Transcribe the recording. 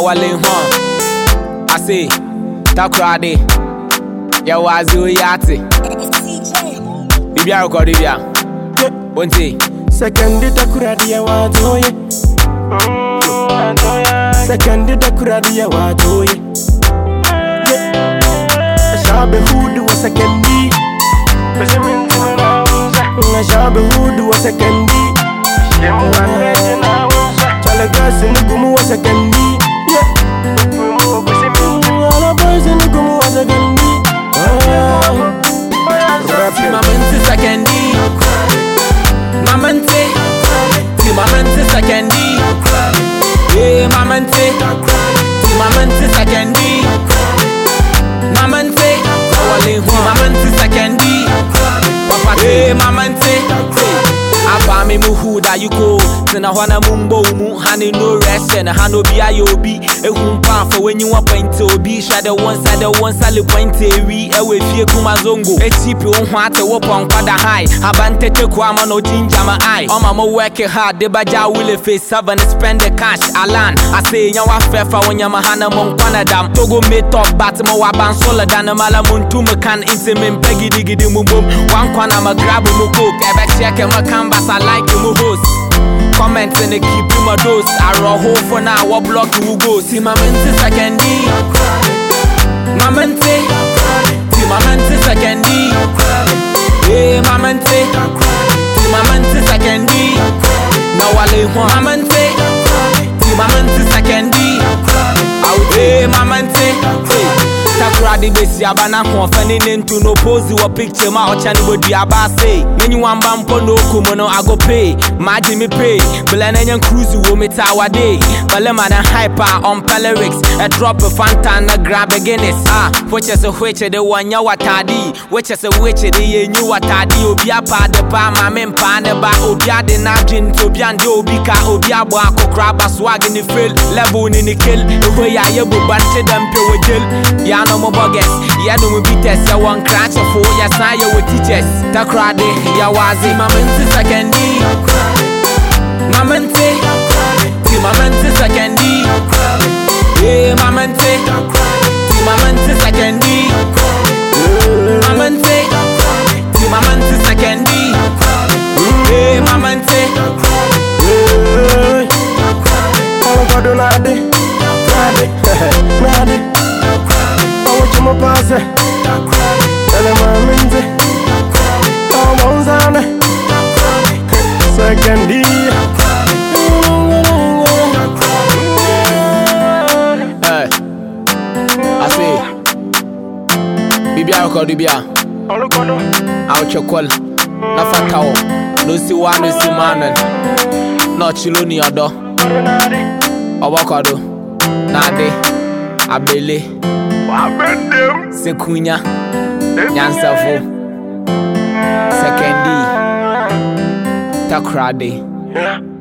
wale ho ase takorade yɛwɔ adze oyi ate biribiara rekɔdo bia wonte Sekendi takuradi ya watoye Sekendi takuradi ya watoye Shabe hudu wa sekendi Shabe hudu wa sekendi Eh mama me mu who da you go. Then I wanna mumbo mu honey no rest and a hano oh, be I oh, obi. A hum pa for when you are point to be shadow one side the one side point eh, we away fear kumazongo. A cheap on what a whoop on quada high. Abante kwama no ginger my eye. On my work hard, de ba baja will face seven spend the cash alan. I say nyawa fefa when yamahana mon panadam. Togo me top bat mo waban sola dan a malamun tumukan intimate peggy diggy mum. One kwana ma grab mu cook. Ever check my canvas I like. Mu host. Comment and keep you my dose. I roll hole for now what block you go See my mente secondi My mente See my mente secondi Yeah my mente See my mente secondi Now I lay one. My mente See my mente secondi Out there my takora de besi aba na kɔnfɛne ne nto no pose wɔ picture ma a ɔkyɛ no bɔdi aba ase menyi wamba mpɔ na oku mu no ago pei magye me pay. Belɛ na nyɛ cruise wɔ me ta awade ma na hype a ɔmpɛ lyrics ɛdrop fantan na grab guinness. A wɔkyɛ sɛ hwekyɛ de wɔnyɛ watade wɔkyɛ sɛ hwekyɛ de yɛnyi watade obi apa de pa ma me mpa ne ba. Obi ade na adwen nti obi ande obi ka. Obi abɔ akɔkora aba swag age ne fail level ne ne kill. Ɛhɔ yɛ ayɛ boba nte dɛ mpɛ wɔ gyel yɛano no mo bogus. Yɛ no mo bitters yɛ wɔ nkrakyɛfo yɛ san yɛ wɔ teachers. Takorade yɛ wɔ adze mama nte sekendi mama nte ti mama nte sekendi ee mama nte ti mama nte sekendi mama nte ti mama nte sekendi dé, náà dé. mo paase ele maame nti ọmọ nzane sekendi. bibia yɛkɔ do bia awotwɛ kɔl na fata wo na osi wa na osi manen na ɔkyelo ni ɔdɔ ɔbɔkɔ do na ade abele sekunya. Nyansafo. Sekendi. Takorade Yeah.